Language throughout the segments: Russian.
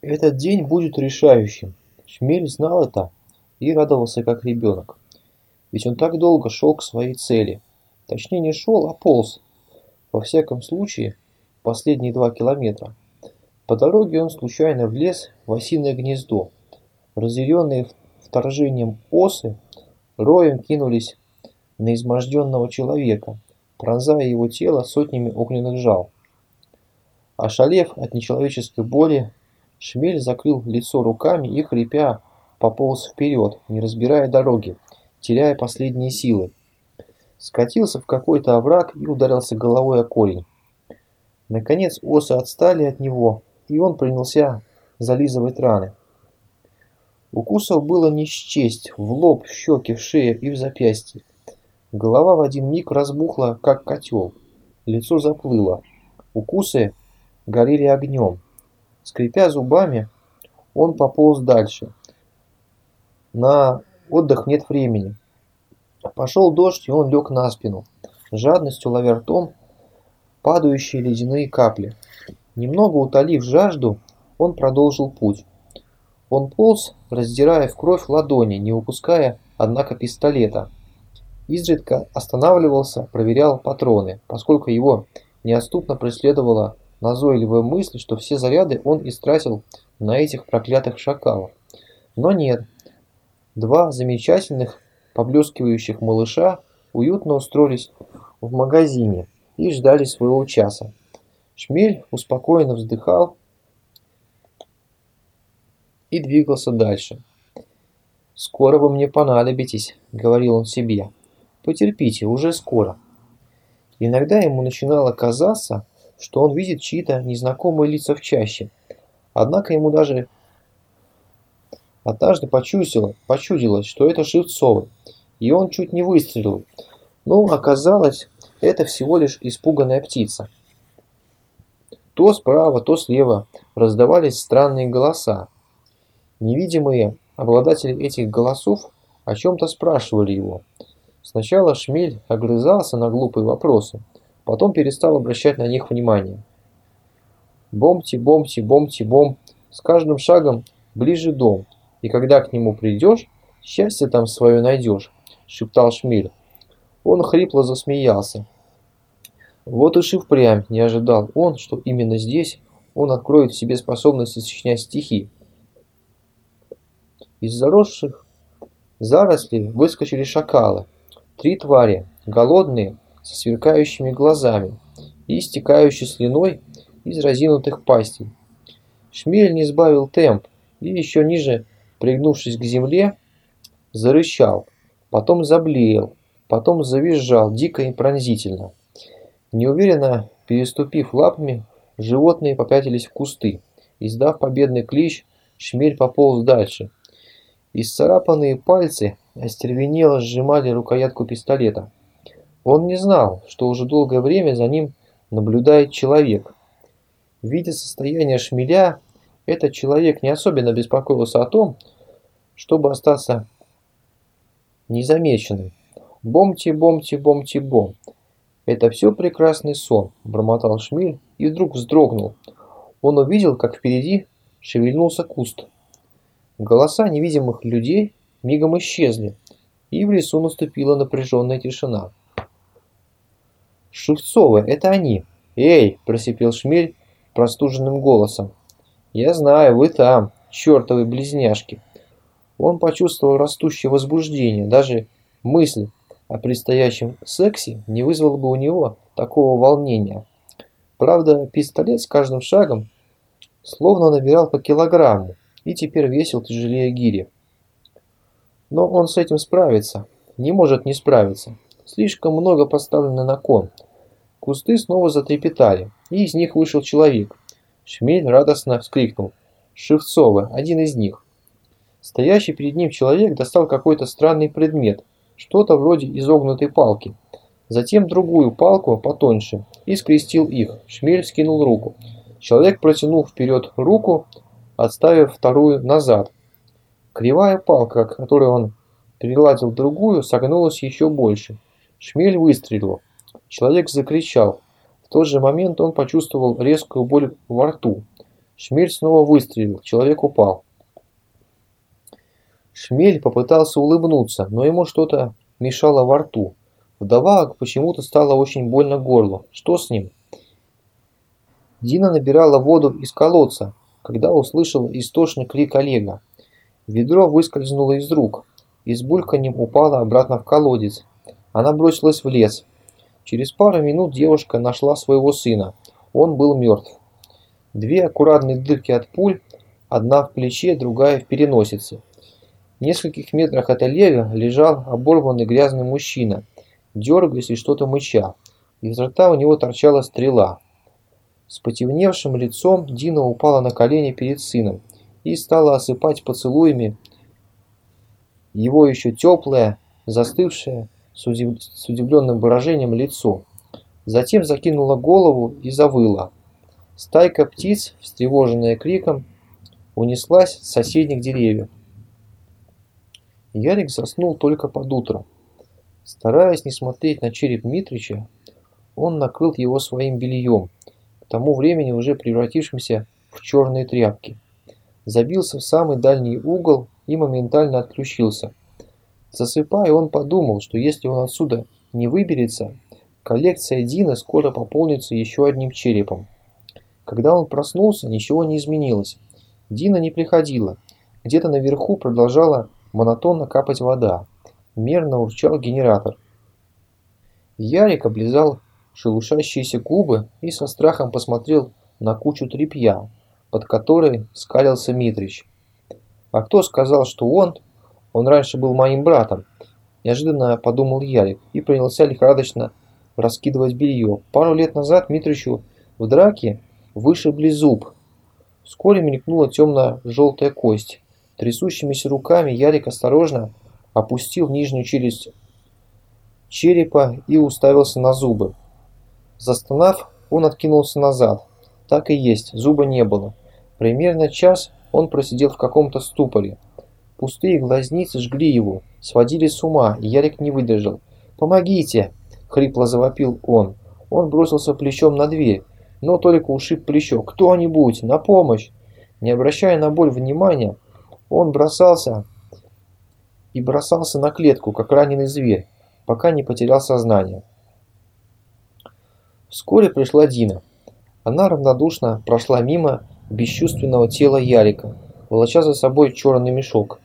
Этот день будет решающим. Шмель знал это и радовался как ребенок. Ведь он так долго шел к своей цели. Точнее не шел, а полз. Во всяком случае, последние два километра. По дороге он случайно влез в осиное гнездо. Разъяренные вторжением осы роем кинулись на изможденного человека, пронзая его тело сотнями огненных жал. Ошалев от нечеловеческой боли, Шмель закрыл лицо руками и, хрипя, пополз вперед, не разбирая дороги, теряя последние силы. Скатился в какой-то овраг и ударился головой о корень. Наконец осы отстали от него, и он принялся зализывать раны. Укусов было не счесть в лоб, в щеки, в шею и в запястье. Голова в один миг разбухла, как котел. Лицо заплыло. Укусы горели огнем. Скрипя зубами, он пополз дальше. На отдых нет времени. Пошел дождь, и он лег на спину, жадностью ловя ртом падающие ледяные капли. Немного утолив жажду, он продолжил путь. Он полз, раздирая в кровь ладони, не упуская, однако, пистолета. Изредка останавливался, проверял патроны, поскольку его неотступно преследовала назойливая мысль, что все заряды он истратил на этих проклятых шакалов. Но нет. Два замечательных, поблескивающих малыша уютно устроились в магазине и ждали своего часа. Шмель успокоенно вздыхал и двигался дальше. «Скоро вы мне понадобитесь», — говорил он себе. «Потерпите, уже скоро». Иногда ему начинало казаться, что он видит чьи-то незнакомые лица в чаще. Однако ему даже однажды почудилось, что это Шевцовы, и он чуть не выстрелил. Но оказалось, это всего лишь испуганная птица. То справа, то слева раздавались странные голоса. Невидимые обладатели этих голосов о чем-то спрашивали его. Сначала Шмель огрызался на глупые вопросы, потом перестал обращать на них внимание. Бомти-бомти-бомти-бом, с каждым шагом ближе дом, и когда к нему придешь, счастье там свое найдешь, шептал Шмель. Он хрипло засмеялся. Вот уж и впрямь не ожидал он, что именно здесь он откроет в себе способность сочинять стихи. Из заросших зарослей выскочили шакалы. Три твари, голодные, со сверкающими глазами и истекающей слюной из разинутых пастей. Шмель не сбавил темп и еще ниже, пригнувшись к земле, зарычал, потом заблеял, потом завизжал дико и пронзительно. Неуверенно переступив лапами, животные попятились в кусты. Издав победный клич, шмель пополз дальше. Исцарапанные пальцы остервенело сжимали рукоятку пистолета. Он не знал, что уже долгое время за ним наблюдает человек. Видя состояние шмеля, этот человек не особенно беспокоился о том, чтобы остаться незамеченным. Бомти-бомти-бомти-бом. Это все прекрасный сон, бормотал Шмель и вдруг вздрогнул. Он увидел, как впереди шевельнулся куст. Голоса невидимых людей мигом исчезли, и в лесу наступила напряженная тишина. «Шевцовы, это они!» «Эй!» – просипел Шмель простуженным голосом. «Я знаю, вы там, чертовы близняшки!» Он почувствовал растущее возбуждение, даже мысль о предстоящем сексе не вызвала бы у него такого волнения. Правда, пистолет с каждым шагом словно набирал по килограмму и теперь весил тяжелее гири. Но он с этим справится, не может не справиться. Слишком много поставлено на кон. Кусты снова затрепетали, и из них вышел человек. Шмель радостно вскрикнул. Шевцова, один из них. Стоящий перед ним человек достал какой-то странный предмет, что-то вроде изогнутой палки. Затем другую палку потоньше и скрестил их. Шмель скинул руку. Человек протянул вперед руку, отставив вторую назад. Кривая палка, которой он приладил другую, согнулась еще больше. Шмель выстрелил. Человек закричал. В тот же момент он почувствовал резкую боль во рту. Шмель снова выстрелил, человек упал. Шмель попытался улыбнуться, но ему что-то мешало во рту. Вдобавок почему-то стало очень больно горлу. Что с ним? Дина набирала воду из колодца, когда услышала истошный крик Олега. Ведро выскользнуло из рук и с бульканьем упало обратно в колодец. Она бросилась в лес. Через пару минут девушка нашла своего сына. Он был мертв. Две аккуратные дырки от пуль, одна в плече, другая в переносице. В нескольких метрах от Олега лежал оборванный грязный мужчина, дергаясь и что-то мыча. Из рта у него торчала стрела. С потемневшим лицом Дина упала на колени перед сыном и стала осыпать поцелуями его еще теплое, застывшее, с, удив... с удивленным выражением лицо. Затем закинула голову и завыла. Стайка птиц, встревоженная криком, унеслась с соседних деревьев. Ярик заснул только под утро. Стараясь не смотреть на череп Митрича, он накрыл его своим бельем, к тому времени уже превратившимся в черные тряпки. Забился в самый дальний угол и моментально отключился. Засыпая, он подумал, что если он отсюда не выберется, коллекция Дина скоро пополнится еще одним черепом. Когда он проснулся, ничего не изменилось. Дина не приходила. Где-то наверху продолжала монотонно капать вода. Мерно урчал генератор. Ярик облизал шелушащиеся губы и со страхом посмотрел на кучу тряпья, под которой скалился Митрич. А кто сказал, что он? Он раньше был моим братом. Неожиданно подумал Ярик и принялся лихорадочно раскидывать белье. Пару лет назад Митричу в драке вышибли зуб. Вскоре мелькнула темно-желтая кость. Трясущимися руками Ярик осторожно опустил нижнюю челюсть черепа и уставился на зубы. Застонав, он откинулся назад. Так и есть, зуба не было. Примерно час он просидел в каком-то ступоре. Пустые глазницы жгли его, сводили с ума, и Ярик не выдержал. «Помогите!» – хрипло завопил он. Он бросился плечом на дверь, но только ушиб плечо. «Кто-нибудь! На помощь!» Не обращая на боль внимания, он бросался и бросался на клетку, как раненый зверь, пока не потерял сознание. Вскоре пришла Дина. Она равнодушно прошла мимо бесчувственного тела Ярика, волоча за собой черный мешок.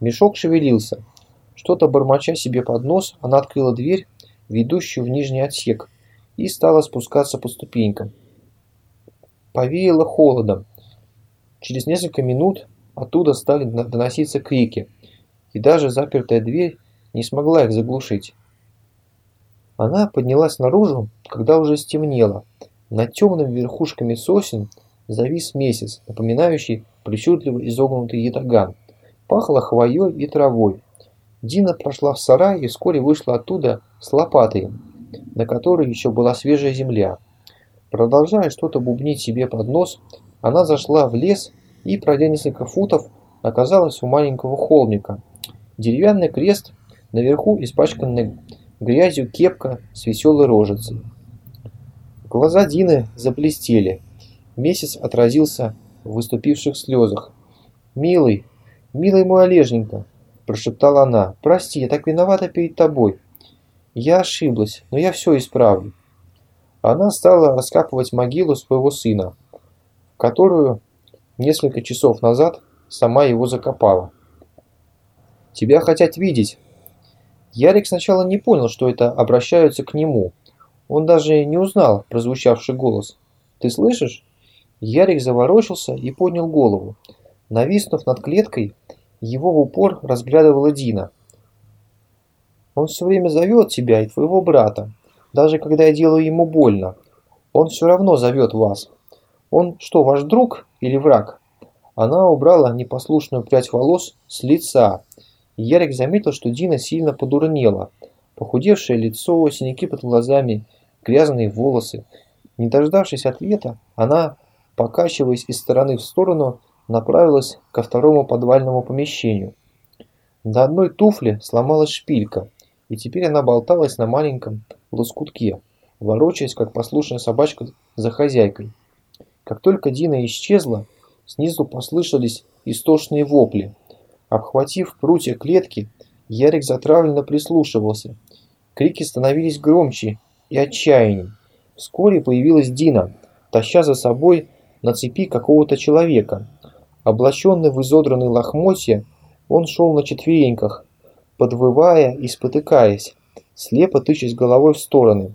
Мешок шевелился. Что-то бормоча себе под нос, она открыла дверь, ведущую в нижний отсек, и стала спускаться по ступенькам. Повеяло холодом. Через несколько минут оттуда стали доноситься крики, и даже запертая дверь не смогла их заглушить. Она поднялась наружу, когда уже стемнело. Над темными верхушками сосен завис месяц, напоминающий причудливо изогнутый ятаган. Пахло хвоей и травой. Дина прошла в сарай и вскоре вышла оттуда с лопатой, на которой еще была свежая земля. Продолжая что-то бубнить себе под нос, она зашла в лес и, пройдя несколько футов, оказалась у маленького холмика. Деревянный крест, наверху испачканный грязью кепка с веселой рожицей. Глаза Дины заблестели. Месяц отразился в выступивших слезах. «Милый, милый мой Олежненька!» – прошептала она. «Прости, я так виновата перед тобой. Я ошиблась, но я все исправлю». Она стала раскапывать могилу своего сына, которую несколько часов назад сама его закопала. «Тебя хотят видеть!» Ярик сначала не понял, что это обращаются к нему. Он даже не узнал прозвучавший голос. «Ты слышишь?» Ярик заворочился и поднял голову. Нависнув над клеткой, его в упор разглядывала Дина. «Он все время зовет тебя и твоего брата, даже когда я делаю ему больно. Он все равно зовет вас. Он что, ваш друг или враг?» Она убрала непослушную прядь волос с лица. Ярик заметил, что Дина сильно подурнела. Похудевшее лицо, синяки под глазами, грязные волосы. Не дождавшись ответа, она покачиваясь из стороны в сторону, направилась ко второму подвальному помещению. На одной туфле сломалась шпилька, и теперь она болталась на маленьком лоскутке, ворочаясь, как послушная собачка за хозяйкой. Как только Дина исчезла, снизу послышались истошные вопли. Обхватив прутья клетки, Ярик затравленно прислушивался. Крики становились громче и отчаянней. Вскоре появилась Дина, таща за собой на цепи какого-то человека. Облаченный в изодранные лохмотья, он шел на четвереньках, подвывая и спотыкаясь, слепо тычась головой в стороны.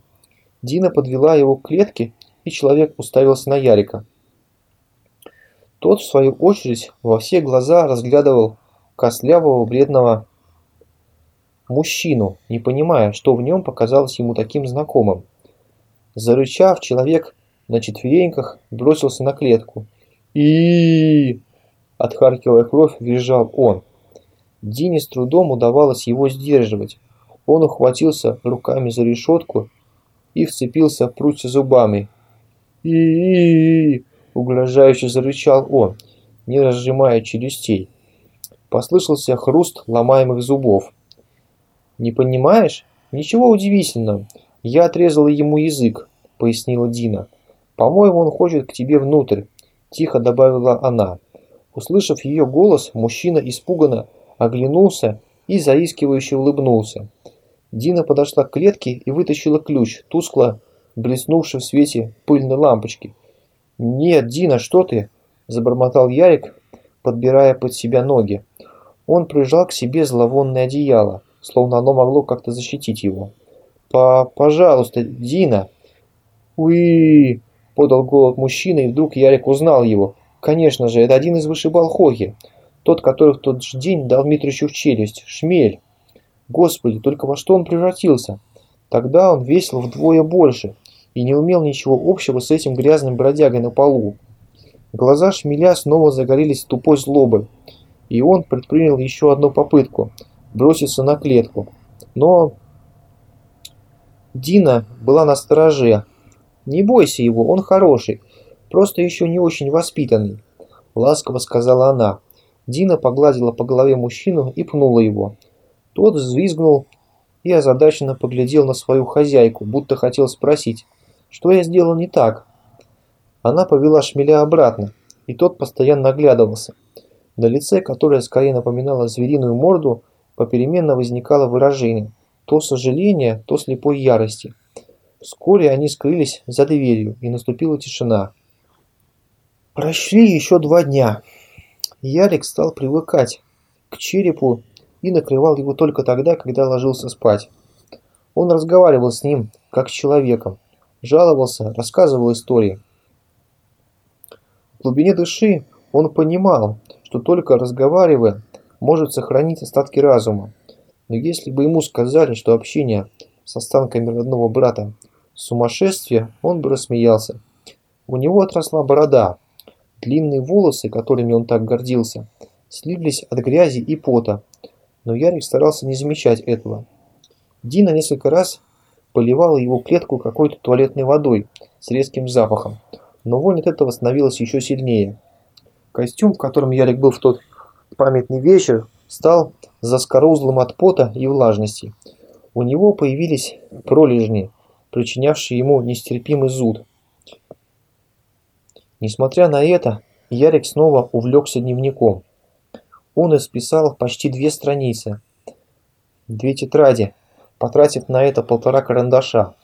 Дина подвела его к клетке, и человек уставился на Ярика. Тот, в свою очередь, во все глаза разглядывал костлявого бледного мужчину, не понимая, что в нем показалось ему таким знакомым. Зарычав, человек на четвереньках бросился на клетку. и Отхаркивая кровь, визжал он. Дине с трудом удавалось его сдерживать. Он ухватился руками за решетку и вцепился в прутья зубами. и угрожающе зарычал он, не разжимая челюстей. Послышался хруст ломаемых зубов. «Не понимаешь? Ничего удивительного. Я отрезала ему язык», — пояснила Дина. «По-моему, он хочет к тебе внутрь», – тихо добавила она. Услышав ее голос, мужчина испуганно оглянулся и заискивающе улыбнулся. Дина подошла к клетке и вытащила ключ, тускло блеснувший в свете пыльной лампочки. «Нет, Дина, что ты?» – забормотал Ярик, подбирая под себя ноги. Он прижал к себе зловонное одеяло, словно оно могло как-то защитить его. «По «Пожалуйста, Дина!» «Уи!» Подал голод мужчина, и вдруг Ярик узнал его. Конечно же, это один из вышибал Хоги. Тот, который в тот же день дал Митричу в челюсть. Шмель. Господи, только во что он превратился? Тогда он весил вдвое больше и не умел ничего общего с этим грязным бродягой на полу. Глаза шмеля снова загорелись тупой злобой, и он предпринял еще одну попытку – броситься на клетку. Но Дина была на стороже, «Не бойся его, он хороший, просто еще не очень воспитанный», – ласково сказала она. Дина погладила по голове мужчину и пнула его. Тот взвизгнул и озадаченно поглядел на свою хозяйку, будто хотел спросить, что я сделал не так. Она повела шмеля обратно, и тот постоянно оглядывался. На лице, которое скорее напоминало звериную морду, попеременно возникало выражение то сожаления, то слепой ярости – Вскоре они скрылись за дверью, и наступила тишина. Прошли еще два дня. Ярик стал привыкать к черепу и накрывал его только тогда, когда ложился спать. Он разговаривал с ним, как с человеком, жаловался, рассказывал истории. В глубине души он понимал, что только разговаривая, может сохранить остатки разума. Но если бы ему сказали, что общение с останками родного брата сумасшествие, он бы рассмеялся. У него отросла борода. Длинные волосы, которыми он так гордился, слиплись от грязи и пота, но Ярик старался не замечать этого. Дина несколько раз поливала его клетку какой-то туалетной водой с резким запахом, но вонь от этого становилась еще сильнее. Костюм, в котором Ярик был в тот памятный вечер, стал заскорузлым от пота и влажности. У него появились пролежни, причинявший ему нестерпимый зуд. Несмотря на это, Ярик снова увлекся дневником. Он исписал почти две страницы, две тетради, потратив на это полтора карандаша.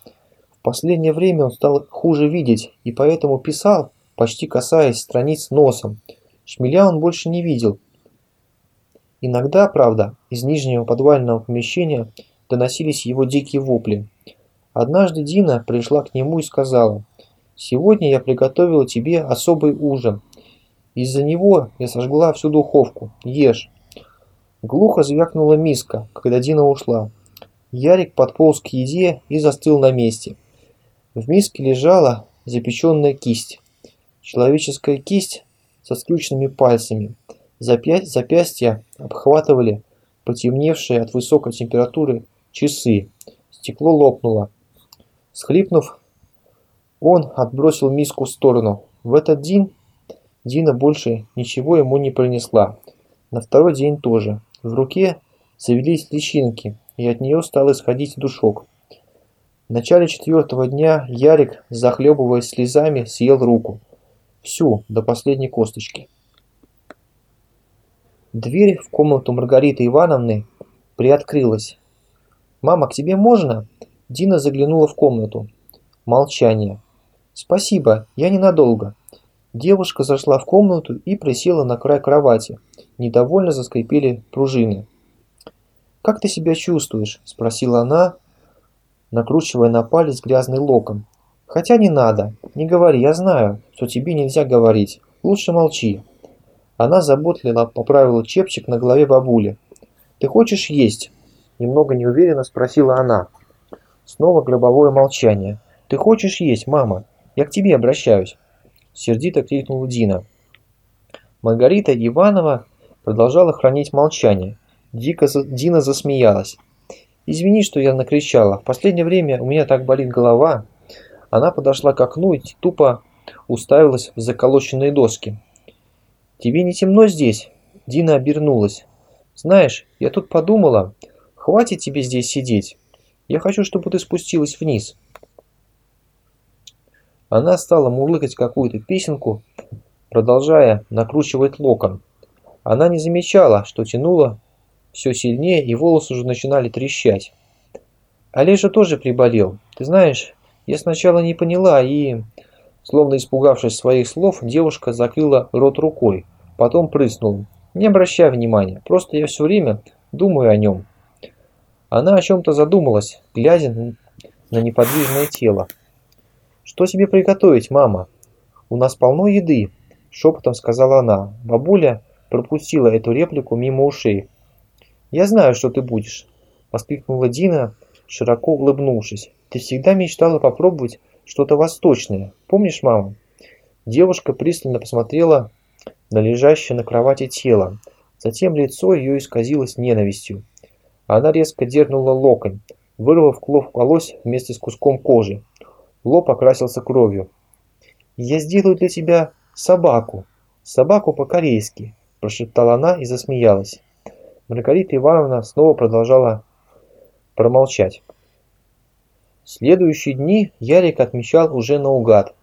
В последнее время он стал хуже видеть и поэтому писал, почти касаясь страниц носом. Шмеля он больше не видел. Иногда, правда, из нижнего подвального помещения доносились его дикие вопли. Однажды Дина пришла к нему и сказала, «Сегодня я приготовила тебе особый ужин. Из-за него я сожгла всю духовку. Ешь». Глухо звякнула миска, когда Дина ушла. Ярик подполз к еде и застыл на месте. В миске лежала запеченная кисть. Человеческая кисть со скрюченными пальцами. Запя запястья обхватывали потемневшие от высокой температуры часы. Стекло лопнуло. Схлипнув, он отбросил миску в сторону. В этот день Дина больше ничего ему не принесла. На второй день тоже. В руке завелись личинки, и от нее стал исходить душок. В начале четвертого дня Ярик, захлебываясь слезами, съел руку. Всю, до последней косточки. Дверь в комнату Маргариты Ивановны приоткрылась. «Мама, к тебе можно?» Дина заглянула в комнату. Молчание. «Спасибо, я ненадолго». Девушка зашла в комнату и присела на край кровати. Недовольно заскрипели пружины. «Как ты себя чувствуешь?» – спросила она, накручивая на палец грязный локон. «Хотя не надо. Не говори, я знаю, что тебе нельзя говорить. Лучше молчи». Она заботливо поправила чепчик на голове бабули. «Ты хочешь есть?» Немного неуверенно спросила она. Снова гробовое молчание. «Ты хочешь есть, мама? Я к тебе обращаюсь». Сердито крикнула Дина. Маргарита Иванова продолжала хранить молчание. Дико за... Дина засмеялась. «Извини, что я накричала. В последнее время у меня так болит голова». Она подошла к окну и тупо уставилась в заколоченные доски. «Тебе не темно здесь?» Дина обернулась. «Знаешь, я тут подумала, хватит тебе здесь сидеть. Я хочу, чтобы ты спустилась вниз». Она стала мурлыкать какую-то песенку, продолжая накручивать локон. Она не замечала, что тянула все сильнее, и волосы уже начинали трещать. Олежа тоже приболел. Ты знаешь, я сначала не поняла и... Словно испугавшись своих слов, девушка закрыла рот рукой, потом прыснула. Не обращай внимания, просто я все время думаю о нем. Она о чем-то задумалась, глядя на неподвижное тело. «Что тебе приготовить, мама?» «У нас полно еды», – шепотом сказала она. Бабуля пропустила эту реплику мимо ушей. «Я знаю, что ты будешь», – воскликнула Дина, широко улыбнувшись. «Ты всегда мечтала попробовать что-то восточное. Помнишь, мама?» Девушка пристально посмотрела на лежащее на кровати тело. Затем лицо ее исказилось ненавистью. Она резко дернула локонь, вырвав клок волос вместе с куском кожи. Лоб окрасился кровью. «Я сделаю для тебя собаку. Собаку по-корейски», – прошептала она и засмеялась. Маргарита Ивановна снова продолжала промолчать. Следующие дни Ярик отмечал уже наугад.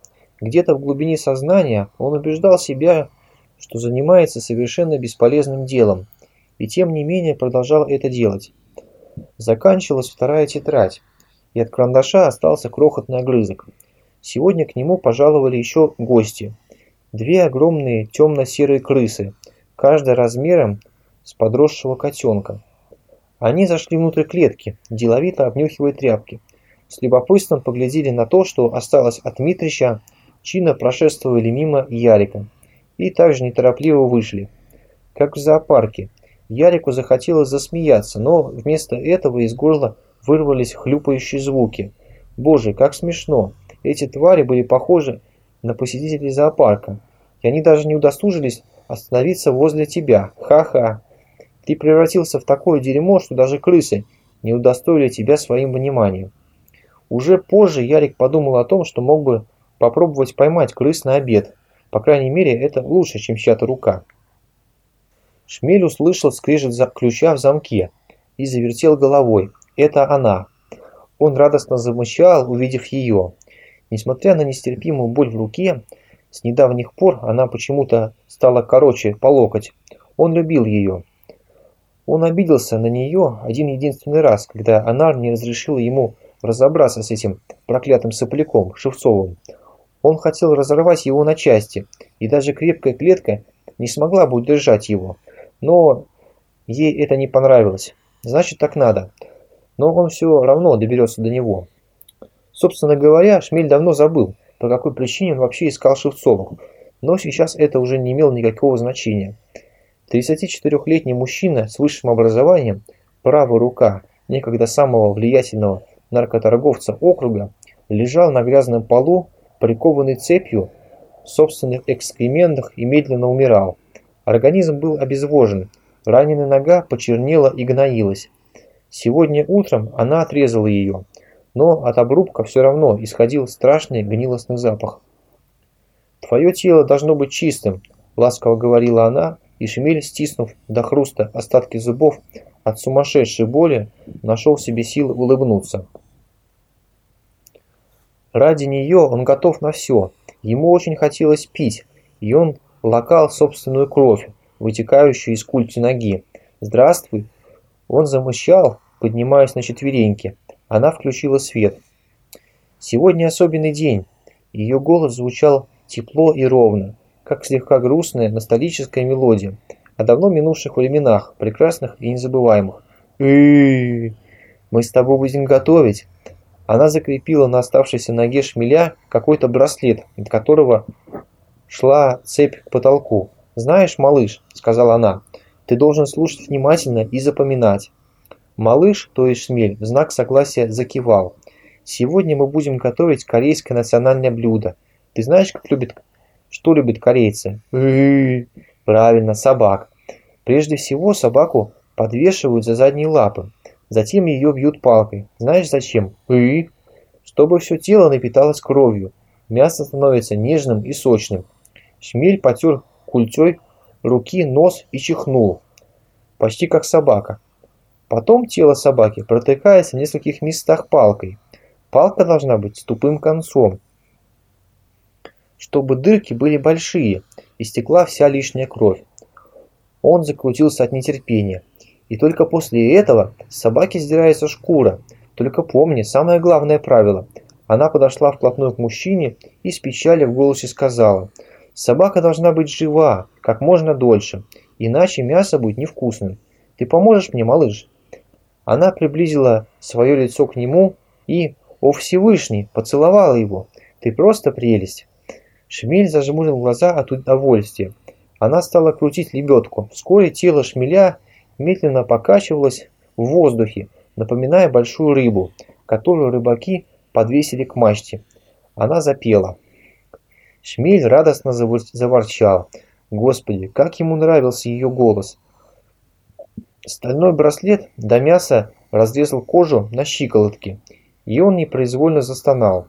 Где-то в глубине сознания он убеждал себя, что занимается совершенно бесполезным делом, и тем не менее продолжал это делать. Заканчивалась вторая тетрадь и от карандаша остался крохотный огрызок. Сегодня к нему пожаловали еще гости. Две огромные темно-серые крысы, каждая размером с подросшего котенка. Они зашли внутрь клетки, деловито обнюхивая тряпки. С любопытством поглядели на то, что осталось от Митрича, чинно прошествовали мимо Ярика и также неторопливо вышли. Как в зоопарке. Ярику захотелось засмеяться, но вместо этого из горла вырвались хлюпающие звуки. Боже, как смешно! Эти твари были похожи на посетителей зоопарка, и они даже не удосужились остановиться возле тебя. Ха-ха! Ты превратился в такое дерьмо, что даже крысы не удостоили тебя своим вниманием. Уже позже Ярик подумал о том, что мог бы попробовать поймать крыс на обед. По крайней мере, это лучше, чем чья-то рука. Шмель услышал скрежет ключа в замке и завертел головой. Это она. Он радостно замычал, увидев ее. Несмотря на нестерпимую боль в руке, с недавних пор она почему-то стала короче по локоть. Он любил ее. Он обиделся на нее один единственный раз, когда она не разрешила ему разобраться с этим проклятым сопляком, Шевцовым. Он хотел разорвать его на части, и даже крепкая клетка не смогла бы удержать его. Но ей это не понравилось. Значит, так надо но он все равно доберется до него. Собственно говоря, Шмель давно забыл, по какой причине он вообще искал Шевцовых, но сейчас это уже не имело никакого значения. 34-летний мужчина с высшим образованием, правая рука некогда самого влиятельного наркоторговца округа, лежал на грязном полу, прикованный цепью в собственных экскрементах и медленно умирал. Организм был обезвожен, раненая нога почернела и гноилась. Сегодня утром она отрезала ее, но от обрубка все равно исходил страшный гнилостный запах. «Твое тело должно быть чистым», – ласково говорила она, и Шемель, стиснув до хруста остатки зубов от сумасшедшей боли, нашел в себе силы улыбнуться. Ради нее он готов на все. Ему очень хотелось пить, и он лакал собственную кровь, вытекающую из культи ноги. «Здравствуй!» Он замычал, поднимаясь на четвереньки. Она включила свет. «Сегодня особенный день». Ее голос звучал тепло и ровно, как слегка грустная ностальгическая мелодия о давно минувших временах, прекрасных и незабываемых. «Эй, мы с тобой будем готовить!» Она закрепила на оставшейся ноге шмеля какой-то браслет, от которого шла цепь к потолку. «Знаешь, малыш», — сказала она, — «ты должен слушать внимательно и запоминать». Малыш, то есть шмель, в знак согласия закивал. «Сегодня мы будем готовить корейское национальное блюдо. Ты знаешь, как любит, что любят корейцы?» Правильно, собак. Прежде всего собаку подвешивают за задние лапы. Затем ее бьют палкой. Знаешь зачем? Чтобы все тело напиталось кровью. Мясо становится нежным и сочным. Шмель потер культей руки, нос и чихнул. Почти как собака. Потом тело собаки протыкается в нескольких местах палкой. Палка должна быть с тупым концом, чтобы дырки были большие и стекла вся лишняя кровь. Он закрутился от нетерпения. И только после этого с собаки сдирается шкура. Только помни, самое главное правило. Она подошла вплотную к мужчине и с печалью в голосе сказала, «Собака должна быть жива, как можно дольше, иначе мясо будет невкусным. Ты поможешь мне, малыш?» Она приблизила свое лицо к нему и, о Всевышний, поцеловала его. «Ты просто прелесть!» Шмель зажмурил глаза от удовольствия. Она стала крутить лебедку. Вскоре тело шмеля медленно покачивалось в воздухе, напоминая большую рыбу, которую рыбаки подвесили к мачте. Она запела. Шмель радостно заворчал. Господи, как ему нравился ее голос. Стальной браслет до мяса разрезал кожу на щиколотке, и он непроизвольно застонал.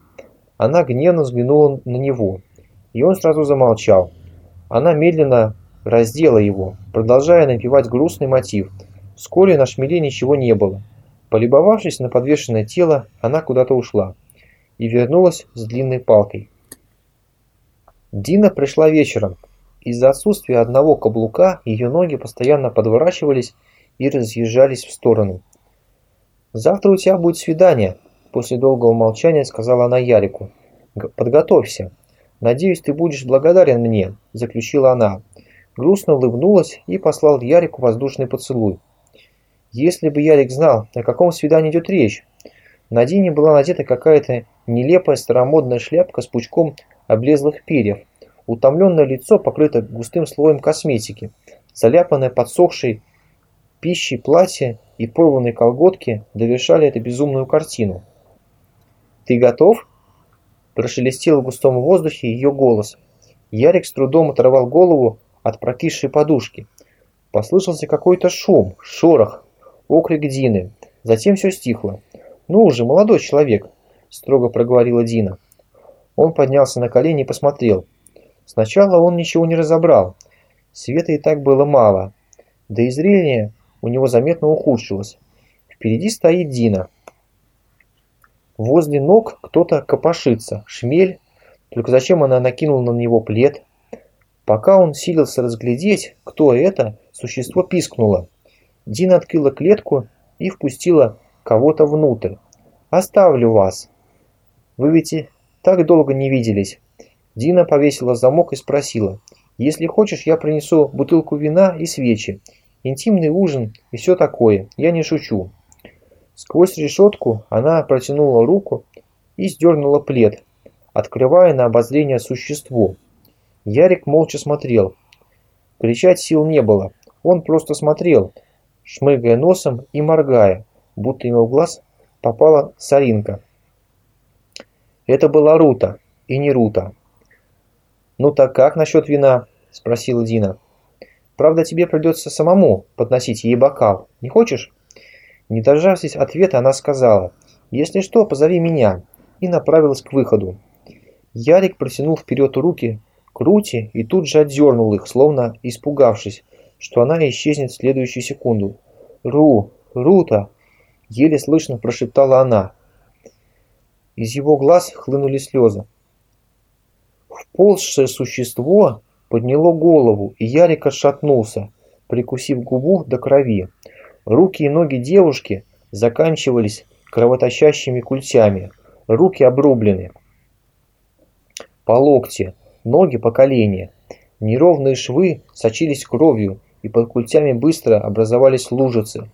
Она гневно взглянула на него, и он сразу замолчал. Она медленно раздела его, продолжая напевать грустный мотив. Вскоре на шмеле ничего не было. Полюбовавшись на подвешенное тело, она куда-то ушла и вернулась с длинной палкой. Дина пришла вечером. Из-за отсутствия одного каблука ее ноги постоянно подворачивались и разъезжались в сторону. «Завтра у тебя будет свидание», – после долгого молчания сказала она Ярику. «Подготовься. «Надеюсь, ты будешь благодарен мне», – заключила она. Грустно улыбнулась и послал Ярику воздушный поцелуй. Если бы Ярик знал, о каком свидании идет речь. На Дине была надета какая-то нелепая старомодная шляпка с пучком облезлых перьев. Утомленное лицо покрыто густым слоем косметики. Заляпанное подсохшей пищей платье и порванные колготки довершали эту безумную картину. «Ты готов?» Прошелестел в густом воздухе ее голос. Ярик с трудом оторвал голову от прокисшей подушки. Послышался какой-то шум, шорох, окрик Дины. Затем все стихло. «Ну уже, молодой человек», – строго проговорила Дина. Он поднялся на колени и посмотрел. Сначала он ничего не разобрал. Света и так было мало. Да и зрение у него заметно ухудшилось. Впереди стоит Дина. Возле ног кто-то копошится, шмель. Только зачем она накинула на него плед? Пока он силился разглядеть, кто это, существо пискнуло. Дина открыла клетку и впустила кого-то внутрь. «Оставлю вас. Вы ведь так долго не виделись». Дина повесила замок и спросила. «Если хочешь, я принесу бутылку вина и свечи. Интимный ужин и все такое. Я не шучу». Сквозь решетку она протянула руку и сдернула плед, открывая на обозрение существо. Ярик молча смотрел. Кричать сил не было, он просто смотрел, шмыгая носом и моргая, будто ему в глаз попала соринка. Это была Рута, и не Рута. «Ну так как насчет вина?» – спросила Дина. «Правда, тебе придется самому подносить ей бокал. Не хочешь?» Не дождавшись ответа, она сказала, «Если что, позови меня», и направилась к выходу. Ярик протянул вперед руки к Рути и тут же отдернул их, словно испугавшись, что она исчезнет в следующую секунду. «Ру! Рута!» – еле слышно прошептала она. Из его глаз хлынули слезы. Вползшее существо подняло голову, и Ярик отшатнулся, прикусив губу до крови. Руки и ноги девушки заканчивались кровоточащими культями, руки обрублены по локти, ноги по колени. Неровные швы сочились кровью, и под культями быстро образовались лужицы.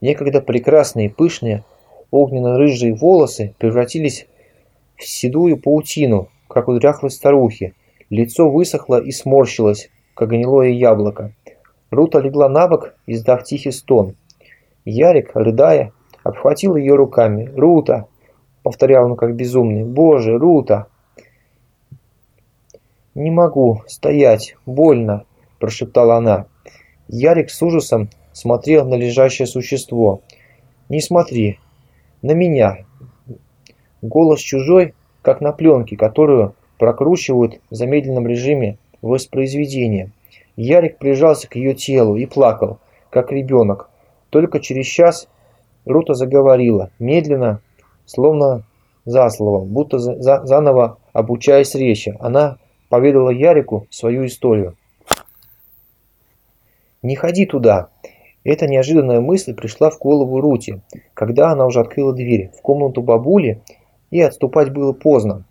Некогда прекрасные, пышные, огненно-рыжие волосы превратились в седую паутину, как у дряхлой старухи. Лицо высохло и сморщилось, как гнилое яблоко. Рута легла на бок, издав тихий стон. Ярик, рыдая, обхватил ее руками. «Рута!» — повторял он как безумный. «Боже, Рута!» «Не могу стоять, больно!» – прошептала она. Ярик с ужасом смотрел на лежащее существо. «Не смотри! На меня!» Голос чужой, как на пленке, которую прокручивают в замедленном режиме воспроизведения. Ярик прижался к ее телу и плакал, как ребенок. Только через час Рута заговорила, медленно, словно за словом, будто за, за, заново обучаясь речи. Она поведала Ярику свою историю. «Не ходи туда!» Эта неожиданная мысль пришла в голову Рути, когда она уже открыла дверь в комнату бабули, и отступать было поздно.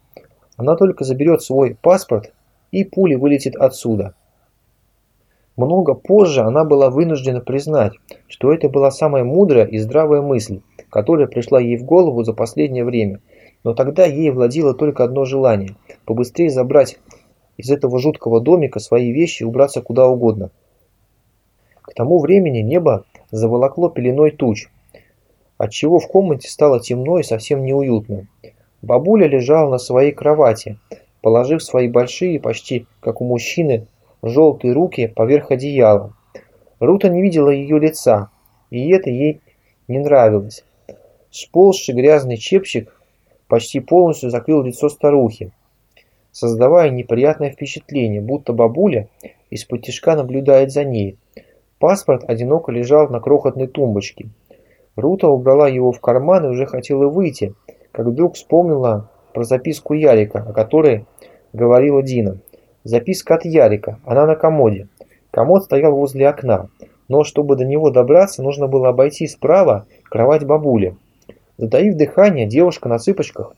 Она только заберет свой паспорт, и пуля вылетит отсюда. Много позже она была вынуждена признать, что это была самая мудрая и здравая мысль, которая пришла ей в голову за последнее время. Но тогда ей владело только одно желание – побыстрее забрать из этого жуткого домика свои вещи и убраться куда угодно. К тому времени небо заволокло пеленой туч, отчего в комнате стало темно и совсем неуютно. Бабуля лежала на своей кровати, положив свои большие, почти как у мужчины, желтые руки поверх одеяла. Рута не видела ее лица, и это ей не нравилось. Сползший грязный чепчик почти полностью закрыл лицо старухи создавая неприятное впечатление, будто бабуля из-под наблюдает за ней. Паспорт одиноко лежал на крохотной тумбочке. Рута убрала его в карман и уже хотела выйти, как вдруг вспомнила про записку Ярика, о которой говорила Дина. Записка от Ярика, она на комоде. Комод стоял возле окна, но чтобы до него добраться, нужно было обойти справа кровать бабули. Затаив дыхание, девушка на цыпочках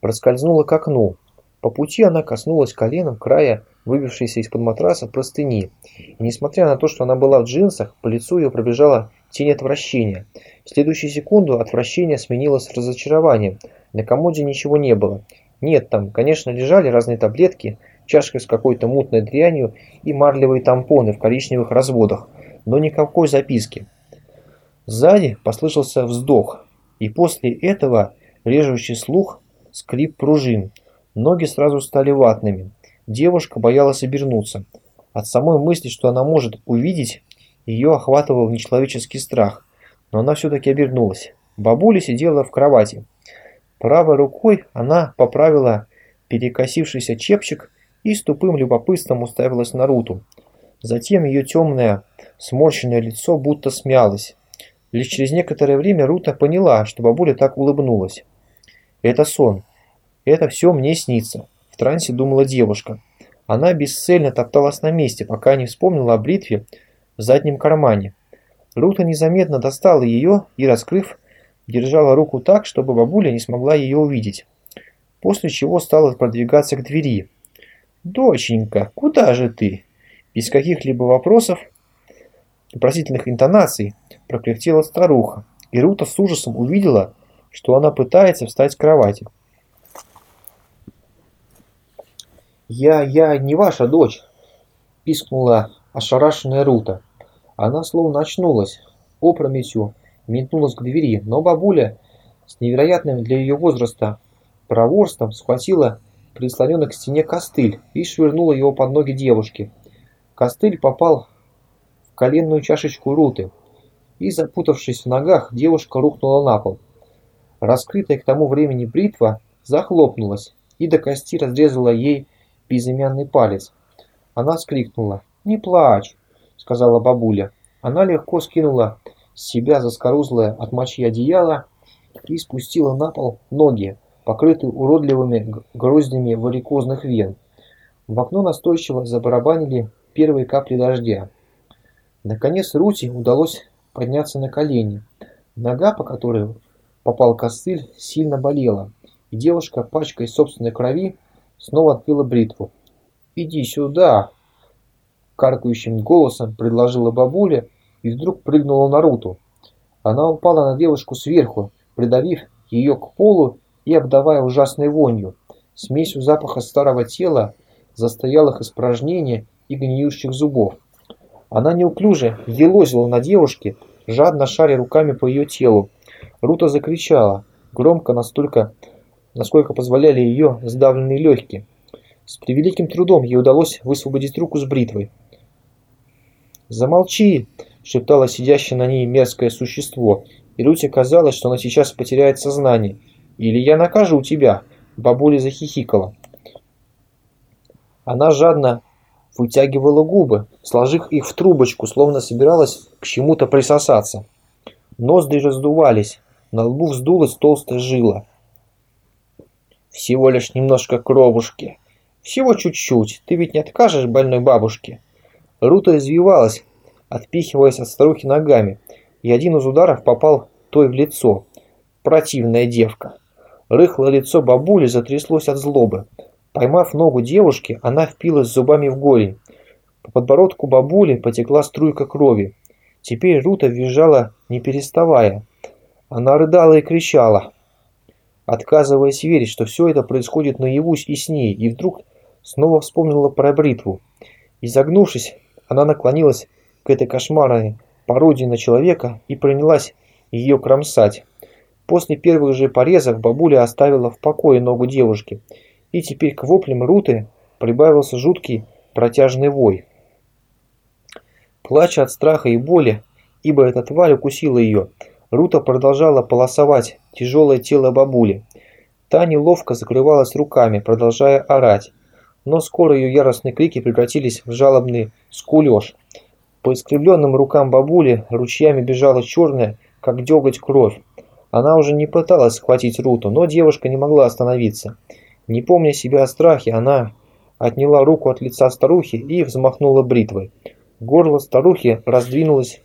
проскользнула к окну. По пути она коснулась коленом края выбившейся из-под матраса простыни, и несмотря на то, что она была в джинсах, по лицу ее пробежала тень отвращения. В следующую секунду отвращение сменилось разочарованием. На комоде ничего не было. Нет, там, конечно, лежали разные таблетки, чашка с какой-то мутной дрянью и марлевые тампоны в коричневых разводах, но никакой записки. Сзади послышался вздох, и после этого режущий слух скрип пружин. Ноги сразу стали ватными. Девушка боялась обернуться. От самой мысли, что она может увидеть, ее охватывал нечеловеческий страх. Но она все-таки обернулась. Бабуля сидела в кровати. Правой рукой она поправила перекосившийся чепчик и с тупым любопытством уставилась на Руту. Затем ее темное, сморщенное лицо будто смялось. Лишь через некоторое время Рута поняла, что бабуля так улыбнулась. Это сон. Это все мне снится. В трансе думала девушка. Она бесцельно топталась на месте, пока не вспомнила о бритве в заднем кармане. Рута незаметно достала ее и, раскрыв, держала руку так, чтобы бабуля не смогла ее увидеть. После чего стала продвигаться к двери. «Доченька, куда же ты?» Без каких-либо вопросов, вопросительных интонаций, прокряхтела старуха, и Рута с ужасом увидела, что она пытается встать с кровати. «Я, я не ваша дочь!» – пискнула ошарашенная Рута. Она словно очнулась, опрометью метнулась к двери, но бабуля с невероятным для ее возраста проворством схватила прислоненный к стене костыль и швырнула его под ноги девушки. Костыль попал в коленную чашечку Руты, и, запутавшись в ногах, девушка рухнула на пол. Раскрытая к тому времени бритва захлопнулась и до кости разрезала ей безымянный палец. Она вскрикнула. «Не плачь!» — сказала бабуля. Она легко скинула с себя заскорузлое от мочи одеяло и спустила на пол ноги, покрытые уродливыми гроздями варикозных вен. В окно настойчиво забарабанили первые капли дождя. Наконец Рути удалось подняться на колени. Нога, по которой попал костыль, сильно болела, и девушка, пачкой собственной крови, снова открыла бритву. «Иди сюда!» Каркающим голосом предложила бабуля и вдруг прыгнула на Руту. Она упала на девушку сверху, придавив ее к полу и обдавая ужасной вонью, смесью запаха старого тела, застоялых испражнений и гниющих зубов. Она неуклюже елозила на девушке, жадно шаря руками по ее телу. Рута закричала, громко настолько, насколько позволяли ее сдавленные легкие. С превеликим трудом ей удалось высвободить руку с бритвой. «Замолчи!» – шептало сидящее на ней мерзкое существо, и Руте казалось, что она сейчас потеряет сознание. «Или я накажу тебя!» – бабуля захихикала. Она жадно вытягивала губы, сложив их в трубочку, словно собиралась к чему-то присосаться. Ноздри раздувались, на лбу вздулась толстая жила. «Всего лишь немножко кровушки. Всего чуть-чуть. Ты ведь не откажешь больной бабушке?» Рута извивалась, отпихиваясь от старухи ногами, и один из ударов попал той в лицо. Противная девка. Рыхлое лицо бабули затряслось от злобы. Поймав ногу девушки, она впилась зубами в голень. По подбородку бабули потекла струйка крови. Теперь Рута визжала, не переставая. Она рыдала и кричала, отказываясь верить, что все это происходит наяву и с ней, и вдруг снова вспомнила про бритву. Изогнувшись, она наклонилась к этой кошмарной пародии на человека и принялась ее кромсать. После первых же порезов бабуля оставила в покое ногу девушки – и теперь к воплям Руты прибавился жуткий протяжный вой. Плача от страха и боли, ибо эта тварь укусила ее, Рута продолжала полосовать тяжелое тело бабули. Та неловко закрывалась руками, продолжая орать, но скоро ее яростные крики превратились в жалобный скулеж. По искривленным рукам бабули ручьями бежала черная, как деготь, кровь. Она уже не пыталась схватить Руту, но девушка не могла остановиться. Не помня себя о страхе, она отняла руку от лица старухи и взмахнула бритвой. Горло старухи раздвинулось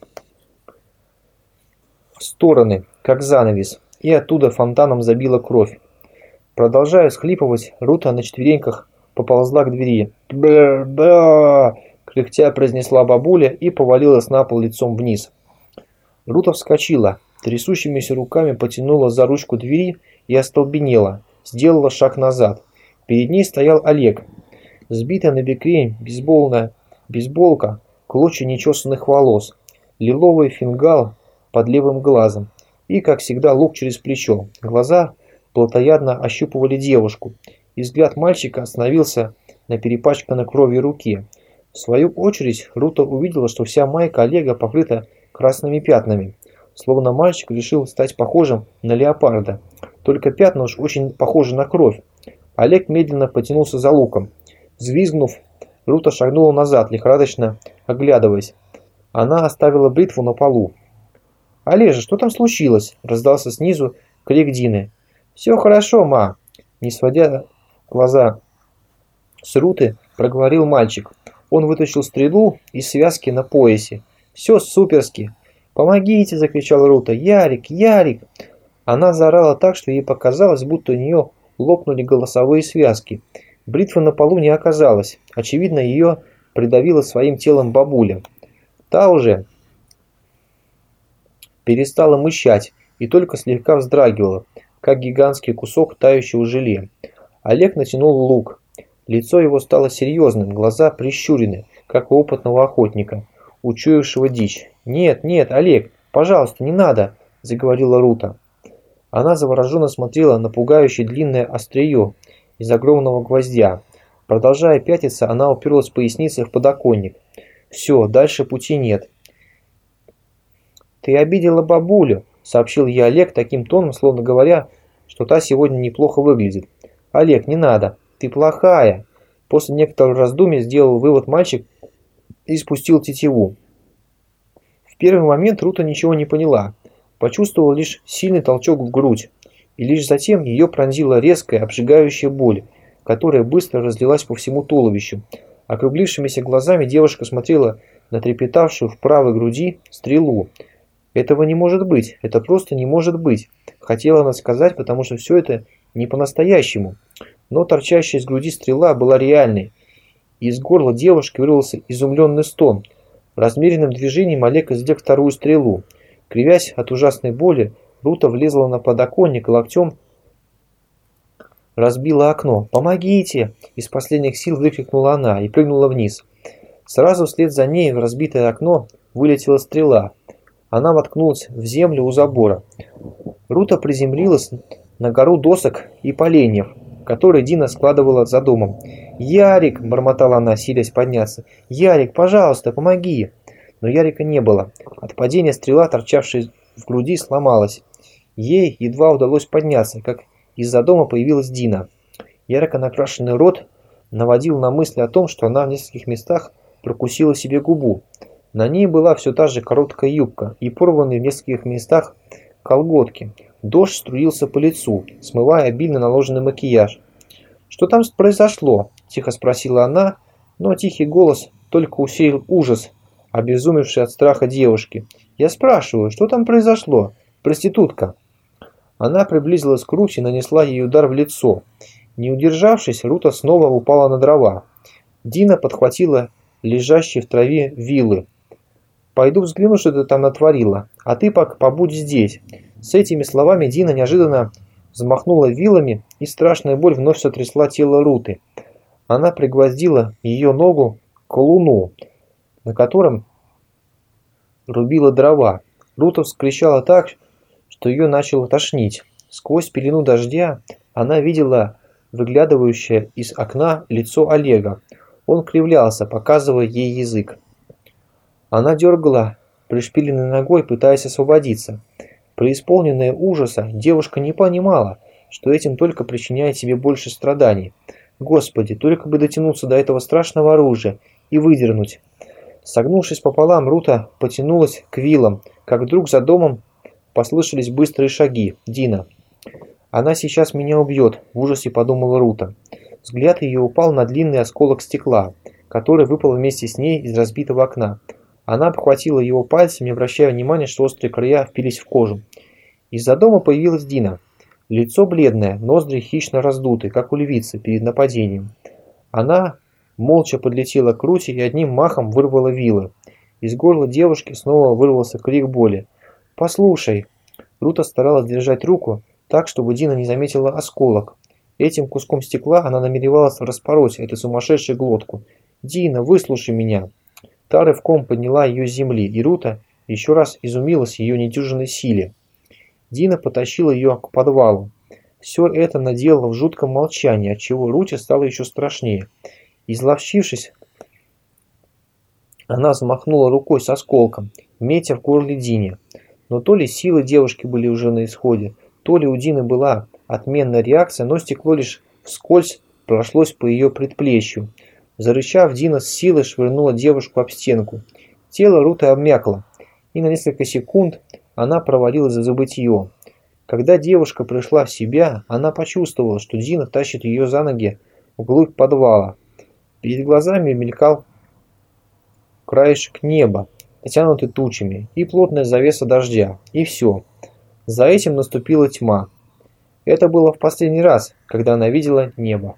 в стороны, как занавес, и оттуда фонтаном забила кровь. Продолжая схлипывать, Рута на четвереньках поползла к двери. «Бра-бра!» – кряхтя произнесла бабуля и повалилась на пол лицом вниз. Рута вскочила, трясущимися руками потянула за ручку двери и остолбенела сделала шаг назад. Перед ней стоял Олег. Сбитая на бекрень бейсбольная бейсболка, клочья нечесанных волос, лиловый фингал под левым глазом и, как всегда, лук через плечо. Глаза плотоядно ощупывали девушку, и взгляд мальчика остановился на перепачканной кровью руке. В свою очередь Рута увидела, что вся майка Олега покрыта красными пятнами, словно мальчик решил стать похожим на леопарда. Только пятна уж очень похожи на кровь. Олег медленно потянулся за луком. Взвизгнув, Рута шагнула назад, лихорадочно оглядываясь. Она оставила бритву на полу. «Олежа, что там случилось?» – раздался снизу крик Дины. «Все хорошо, ма!» Не сводя глаза с Руты, проговорил мальчик. Он вытащил стрелу из связки на поясе. «Все суперски!» «Помогите!» – закричал Рута. «Ярик! Ярик!» Она заорала так, что ей показалось, будто у нее лопнули голосовые связки. Бритвы на полу не оказалось. Очевидно, ее придавила своим телом бабуля. Та уже перестала мычать и только слегка вздрагивала, как гигантский кусок тающего желе. Олег натянул лук. Лицо его стало серьезным, глаза прищурены, как у опытного охотника, учуявшего дичь. «Нет, нет, Олег, пожалуйста, не надо!» – заговорила Рута. Она завороженно смотрела на пугающее длинное острие из огромного гвоздя. Продолжая пятиться, она уперлась поясницей в подоконник. «Все, дальше пути нет». «Ты обидела бабулю», — сообщил я Олег таким тоном, словно говоря, что та сегодня неплохо выглядит. «Олег, не надо, ты плохая». После некоторого раздумья сделал вывод мальчик и спустил тетиву. В первый момент Рута ничего не поняла почувствовала лишь сильный толчок в грудь, и лишь затем ее пронзила резкая, обжигающая боль, которая быстро разлилась по всему туловищу. Округлившимися глазами девушка смотрела на трепетавшую в правой груди стрелу. «Этого не может быть, это просто не может быть», хотела она сказать, потому что все это не по-настоящему. Но торчащая из груди стрела была реальной. Из горла девушки вырвался изумленный стон. Размеренным движением Олег извлек вторую стрелу. Кривясь от ужасной боли, Рута влезла на подоконник и локтем разбила окно. «Помогите!» – из последних сил выкрикнула она и прыгнула вниз. Сразу вслед за ней в разбитое окно вылетела стрела. Она воткнулась в землю у забора. Рута приземлилась на гору досок и поленьев, которые Дина складывала за домом. «Ярик!» – бормотала она, силясь подняться. «Ярик, пожалуйста, помоги!» Но Ярика не было. От падения стрела, торчавшая в груди, сломалась. Ей едва удалось подняться, как из-за дома появилась Дина. Ярко накрашенный рот наводил на мысли о том, что она в нескольких местах прокусила себе губу. На ней была все та же короткая юбка и порванные в нескольких местах колготки. Дождь струился по лицу, смывая обильно наложенный макияж. «Что там произошло?» – тихо спросила она, но тихий голос только усилил ужас, обезумевший от страха девушки. «Я спрашиваю, что там произошло? Проститутка!» Она приблизилась к Руте и нанесла ей удар в лицо. Не удержавшись, Рута снова упала на дрова. Дина подхватила лежащие в траве вилы. «Пойду взгляну, что ты там натворила, а ты пока побудь здесь». С этими словами Дина неожиданно взмахнула вилами, и страшная боль вновь сотрясла тело Руты. Она пригвоздила ее ногу к луну, на котором рубила дрова. Рута вскричала так, что ее начало тошнить. Сквозь пелену дождя она видела выглядывающее из окна лицо Олега. Он кривлялся, показывая ей язык. Она дергала пришпиленной ногой, пытаясь освободиться. Преисполненная ужаса, девушка не понимала, что этим только причиняет себе больше страданий. Господи, только бы дотянуться до этого страшного оружия и выдернуть. Согнувшись пополам, Рута потянулась к вилам, как вдруг за домом послышались быстрые шаги. Дина. «Она сейчас меня убьет», – в ужасе подумала Рута. Взгляд ее упал на длинный осколок стекла, который выпал вместе с ней из разбитого окна. Она обхватила его пальцами, обращая внимание, что острые края впились в кожу. Из-за дома появилась Дина. Лицо бледное, ноздри хищно раздуты, как у львицы перед нападением. Она молча подлетела к Руте и одним махом вырвала вилы. Из горла девушки снова вырвался крик боли. «Послушай!» Рута старалась держать руку так, чтобы Дина не заметила осколок. Этим куском стекла она намеревалась распороть эту сумасшедшую глотку. «Дина, выслушай меня!» Та рывком подняла ее с земли, и Рута еще раз изумилась ее недюжинной силе. Дина потащила ее к подвалу. Все это наделала в жутком молчании, отчего Руте стало еще страшнее. Изловчившись, она взмахнула рукой с осколком, метя в горле Дине. Но то ли силы девушки были уже на исходе, то ли у Дины была отменная реакция, но стекло лишь вскользь прошлось по ее предплечью. Зарычав, Дина с силой швырнула девушку об стенку. Тело Руты обмякло, и на несколько секунд она провалилась за забытье. Когда девушка пришла в себя, она почувствовала, что Дина тащит ее за ноги вглубь подвала. Перед глазами мелькал краешек неба, натянутый тучами, и плотная завеса дождя, и все. За этим наступила тьма. Это было в последний раз, когда она видела небо.